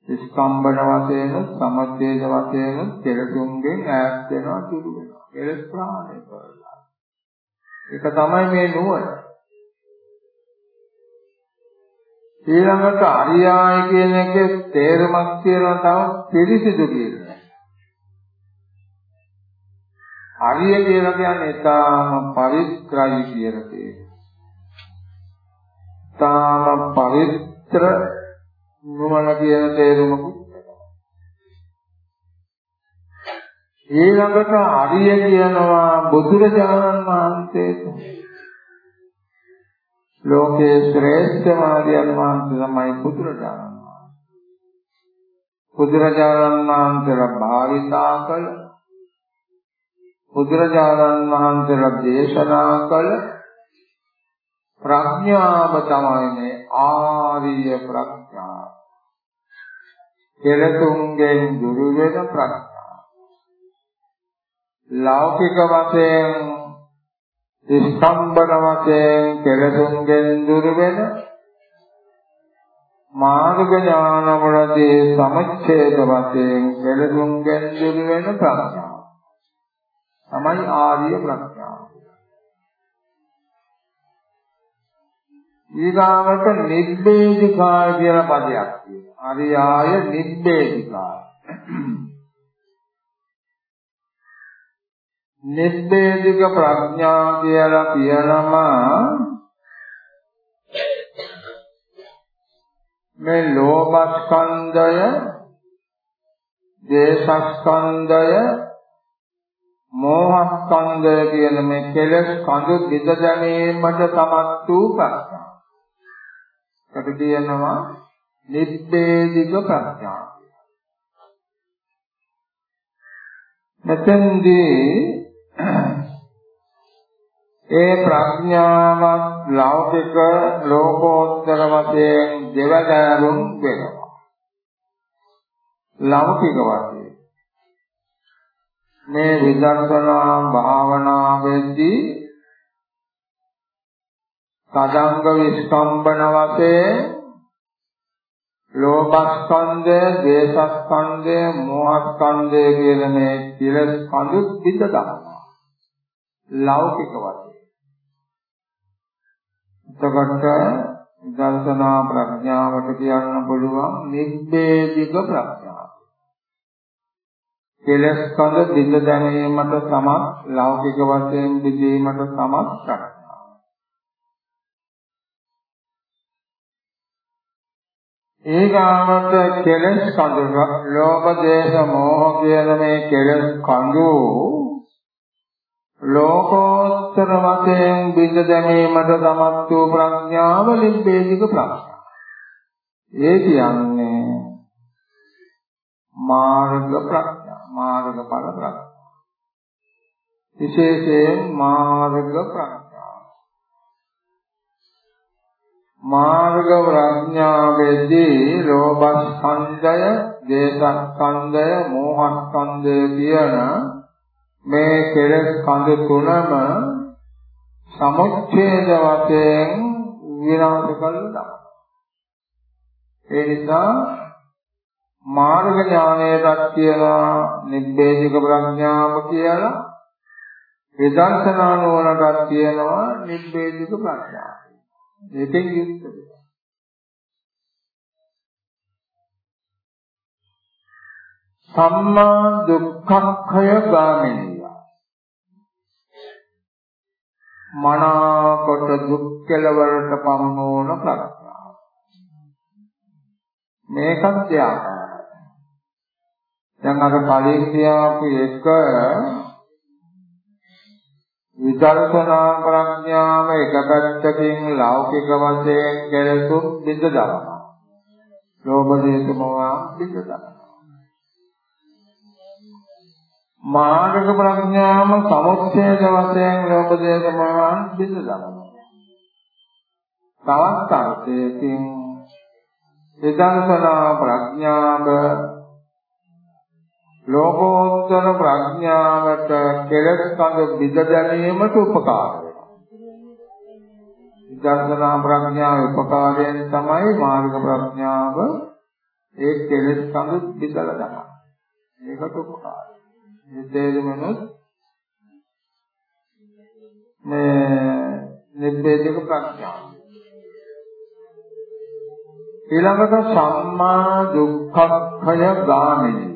විස්කම්බන වශයෙන් සමුච්ඡේද වශයෙන් කෙලෙසුන්ගෙන් ඈත් වෙනවා දුරු වෙනවා. කෙලෙස් ප්‍රහාණය කරලා. ඒක තමයි මේ නුවණ. ඊළඟට අරියාය කියන එකේ තේරුමක් තියෙනවා තව පිරිසිදු කියලා. හරිය කියලා කියන්නේ ඊටාම පරිත්‍රායි කියන තේරුම. ඊටාම පවිත්‍ර නුවණ කියන තේරුමකුත් ඊළඟට හරිය කියනවා බුදුරජාණන් වහන්සේට ලෝකේ ශ්‍රේෂ්ඨ මාර්යයන් වහන්සේ තමයි බුදුරජාණන් වහන්සේ. බුදුරජාණන් වහන්සේලා භාවිතා කළ බුදුරජාණන් වහන්සේලා දේශනා කළ ප්‍රඥාව තමයි මේ ආර්ය ප්‍රඥාව. කෙලතුන්ගෙන් දුරු වෙන ප්‍රඥාව. ලෞකික වශයෙන් ස්කම්බන වශයෙන් කෙලතුන්ගෙන් දුරු වෙන මාර්ග ඥාන වලදී සමච්ඡේද වශයෙන් කෙලතුන්ගෙන් දුරු වෙන ප්‍රඥාව. තමයි ආර්ය ප්‍රඥාව. ඊගාවට නිබ්බේධිකාය කියලා පදයක් තියෙනවා. අරියාය නිබ්බේධිකාය. නිබ්බේධික ප්‍රඥා කියලා කියනමා මේ ලෝභස්කන්ධය, දේශස්කන්ධය, මෝහස්කන්ධය කියන මේ කෙලෙස් කඳු දිද දැමීමට සමත් වූ ප්‍රඥා. ඒක කියනවා නිබ්බේධික ප්‍රඥා. මෙතෙන්දී ඒ ප්‍රඥාවක් ලෞකික ලෝකෝත්තර වශයෙන් දෙවදාරුම් වෙනවා. ලෞකික වශයෙන් මේ විදර්ශනා භාවනාවේදී සදාංග විස්කම්බන වශයෙන් ලෝභස්කන්ධය, දේශස්කන්ධය, මෝහස්කන්ධය කියන මේ කිලස් කඳු පිට දානවා. ලෞකික වශයෙන්. එතකොට දර්ශනා ප්‍රඥාවට කියන්න පුළුවන් නිබ්බේධික ප්‍රඥාව. කෙලස් කඳ දිග දැනීමට සමත් ලෞකික වශයෙන් දිදීමට සමත් ප්‍රඥාව. ඒගාමත කෙලස් කඳ ලෝභ දේශ මොහ කියන මේ කෙලස් කඳු ලෝකෝත්තර වශයෙන් බිඳ දැමීමට සමත් වූ ප්‍රඥාව නිබ්බේධික ප්‍රඥාව. ඒ කියන්නේ මාර්ග ප්‍රඥා මාර්ගඵල ප්‍රඥා. විශේෂයෙන් මාර්ග ප්‍රඥා. මාර්ග ප්‍රඥාවේදී ලෝභස්කන්ධය, දේශස්කන්ධය, මෝහස්කන්ධය කියන මේ කෙලෙස් කඳ තුනම සමුච්ඡේද වශයෙන් විනාශ කළා. ඒ නිසා මාර්ග ඥානයටත් කියනවා නිබ්බේධික ප්‍රඥාව කියලා විදර්ශනා නුවණටත් කියනවා නිබ්බේධික ප්‍රඥාව. ඒකෙන් යුක්ත සම්මා දුක්ඛක්ඛය ගාමිනිය. මනාකොට දුක් කෙලවරට පමුණුවන ප්‍රඥාව මේකත් ත්‍යාගය දැන් අර කලින් කියාපු එක විදර්ශනා ප්‍රඥාව එක පැත්තකින් ලෞකික වශයෙන් කෙලසුම් බිඳ දරනවා. ලෝභ දේශ මොහ බිඳ දරනවා. මාර්ග ප්‍රඥාව සමුච්ඡේද වශයෙන් ලෝභ දේශ මොහ බිඳ දරනවා. තවත් අර්ථයකින් විදර්ශනා ප්‍රඥාව ලෝකෝත්තර ප්‍රඥාවට කෙලෙස් කඳ බිඳ දැමීමට උපකාර වෙනවා. විදර්ශනා ප්‍රඥාව උපකාරයෙන් තමයි මාර්ග ප්‍රඥාව ඒ කෙලෙස් කඳ බිඳලා දානවා. ඒකට උපකාරයි. මේ තේරුමනොත් මේ නිබ්බේධක ප්‍රඥාව. ඊළඟට සම්මා දුක්ඛය ගාමිනී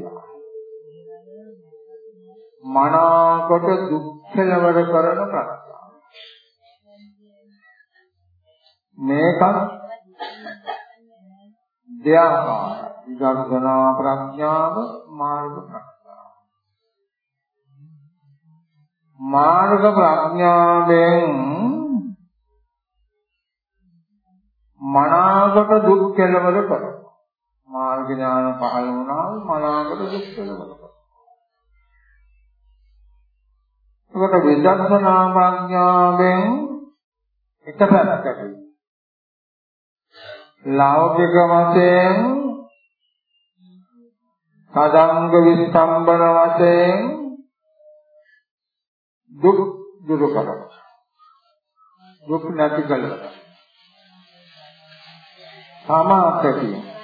මනාකොට දුක් කෙලවර කරන ප්‍රඥාව. මේකත් දෙආකාර විදර්ශනා ප්‍රඥාව මාර්ග ප්‍රඥාව. මාර්ග ප්‍රඥාවෙන් මනාකොට දුක් කෙලවර කරනවා. මාර්ග ඥාන පහළ වුණාම මනාකොට දුක් කෙලවර කරනවා. ඒකට විදර්ශනා ප්‍රඥාවෙන් එක පැත්තකින් ලෞකික වශයෙන් සදාංග විස්තම්බන වශයෙන් දුක් දුරු කරනවා. දුක් නැති කරනවා සමාපතිය.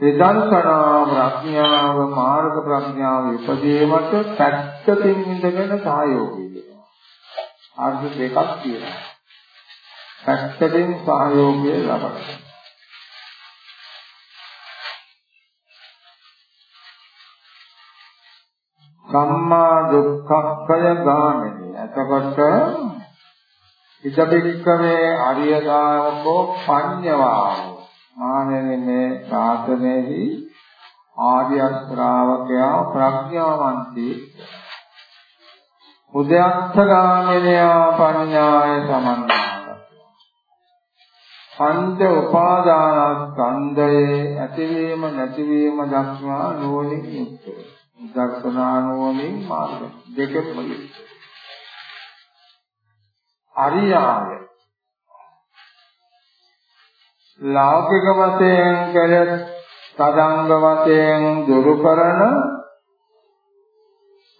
විදර්ශනා ප්‍රඥාව මාර්ග ප්‍රඥාව ඉපදීමට පැත්තකින් ඉඳගෙන සහයෝගී වෙනවා. අර්ථ දෙකක් තියෙනවා. පැත්තකින් සහයෝගය ලබනවා. සම්මා දුක්ඛය ගාමිනී. එතකොට ඉදබික්කවේ අරියදාවකෝ පඤ්ඤවාවෝ මානෙනි මේ ශාසනයෙහි ආර්ය ශ්‍රාවකයා ප්‍රඥාවන්තී උද්‍යක්ෂගාමිනියා පඤ්ඤාය සමන්නාත පංච උපාදානස්කන්ධයේ ඇතිවීම නැතිවීම දක්වා නුවණින් යුක්තය. දර්ශනා නුවණින් මාර්ග දෙකම යුක්තය. අරියාය ලෞකික වශයෙන් කෙලෙස් සදාංග වශයෙන් දුරු කරන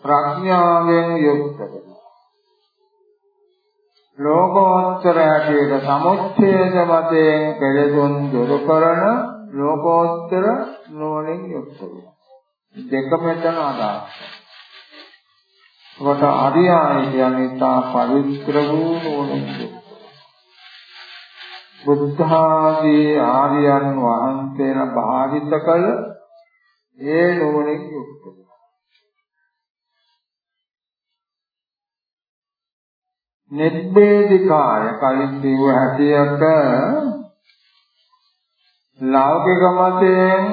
ප්‍රඥාවෙන් යුක්ත ලෝකෝත්තර හැටියට සමුච්ඡේද වශයෙන් කෙලෙසුන් දුරු කරන ලෝකෝත්තර නෝනින් යුක්ත දෙක මෙතන අදාළයි. කොට අරියාය කියන්නේ තා පවිත්‍ර වූ නෝනින් යුක්ත. බුද්ධාදී ආර්යයන් වහන්සේලා භාවිත කළ ඒ නුවණින් යුක්ත නිබ්බේධිකාය කලින් කිව්ව හැටියට ලෞකික මතයෙන්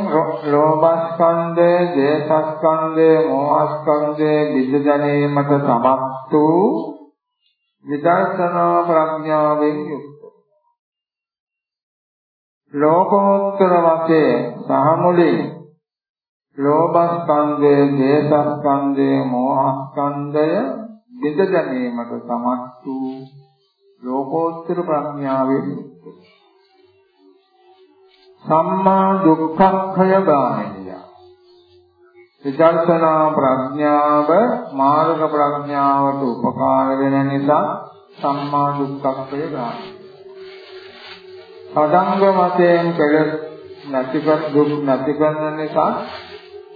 ලෝභස්කන්ධය, දේසස්කන්ධය, මෝහස්කන්ධය විද දැනීමට සමත් වූ විදර්ශනා ප්‍රඥාවෙන් යුක්ත. ලෝකෝත්තර වශයෙන් සහමුලින් ලෝභස්කන්ධය, දේසස්කන්ධය, මෝහස්කන්ධය විද ගැනීමට සමත් වූ ලෝකෝත්තර ප්‍රඥාවෙන් සම්මා දුක්ඛක්ඛය ගාමිනිය. විදර්ශනා ප්‍රඥාව මාර්ග ප්‍රඥාවට උපකාර වෙන නිසා සම්මා දුක්ඛක්ඛය ගාමිනිය. පදංග වශයෙන් කෙලස් නැති කර දුක් නැති කරන නිසා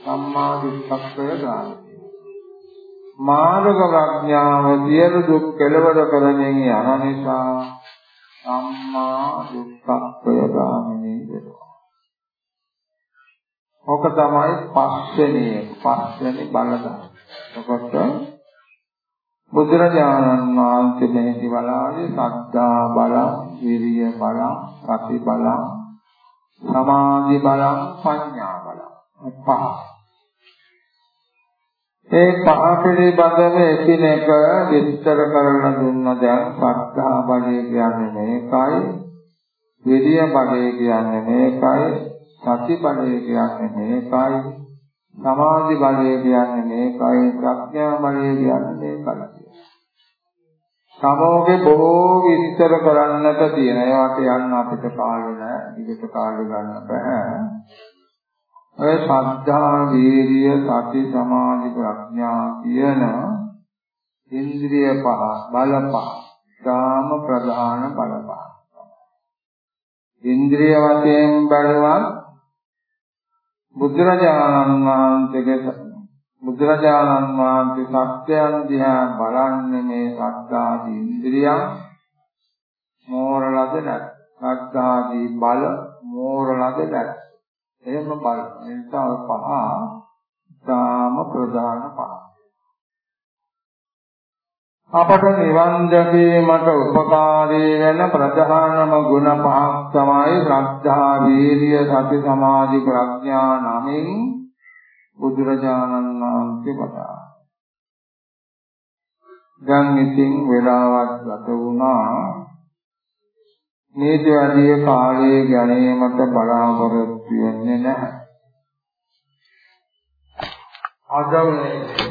සම්මා දුක්ඛක්ඛය ගාමිනිය මාර්ග ප්‍රඥාව සියලු දුක් කෙලවර කරමින් යන නිසා සම්මා දුක්ඛය ගාමිනී වෙනවා. ඕක තමයි පස්වෙනි පස්වෙනි බලදා. එතකොට බුදුරජාණන් වහන්සේ මෙහි වලාගේ සද්ධා බල, විරිය බල, සති බල, සමාධි බල, ප්‍රඥා බල. පහ. ඒ පහ පිළිබඳව එකිනෙක විස්තර කරලා දුන්න දැන් සත්‍තා බලය කියන්නේ මේකයි විරිය බලය කියන්නේ මේකයි සති බලය කියන්නේ මේකයි සමාධි බලය කියන්නේ මේකයි ප්‍රඥා බලය කියන්නේ මේකයි සමෝගේ බොහෝ විස්තර කරන්නට තියෙන ඒවාට යන්න අපිට කාලෙ නැහැ ඉතින් කාලෙ ගන්න බෑ ඔය ශ්‍රද්ධා, වීරිය, සති, සමාධි, ප්‍රඥා කියන ඉන්ද්‍රිය පහ, බල පහ, ධාම ප්‍රධාන බල පහ. ඉන්ද්‍රිය වශයෙන් බලවත් බුදුරජාණන් වහන්සේගේ බුදුරජාණන් වහන්සේ සත්‍යයන් දිහා බලන්නේ මේ සද්ධාදී ඉන්ද්‍රියන් මෝරලද නැත්. සද්ධාදී බල මෝරලද නැත්. එහෙම බලන නිසා පහ දාම ප්‍රධාන පහ. අපට නිවන් දැකීමට උපකාරී වෙන ප්‍රධානම ගුණ පහක් තමයි ශ්‍රද්ධා, වීර්ය, සති, සමාධි, ප්‍රඥා නමින් බුදුරජාණන් වහන්සේ වදාළා. දැන් ඉතින් වෙලාවක් ගත වුණා මේට වැඩි කාලය ගැනීමට බලාපොරොත්තු වෙන්නේ නැහැ. අද මේ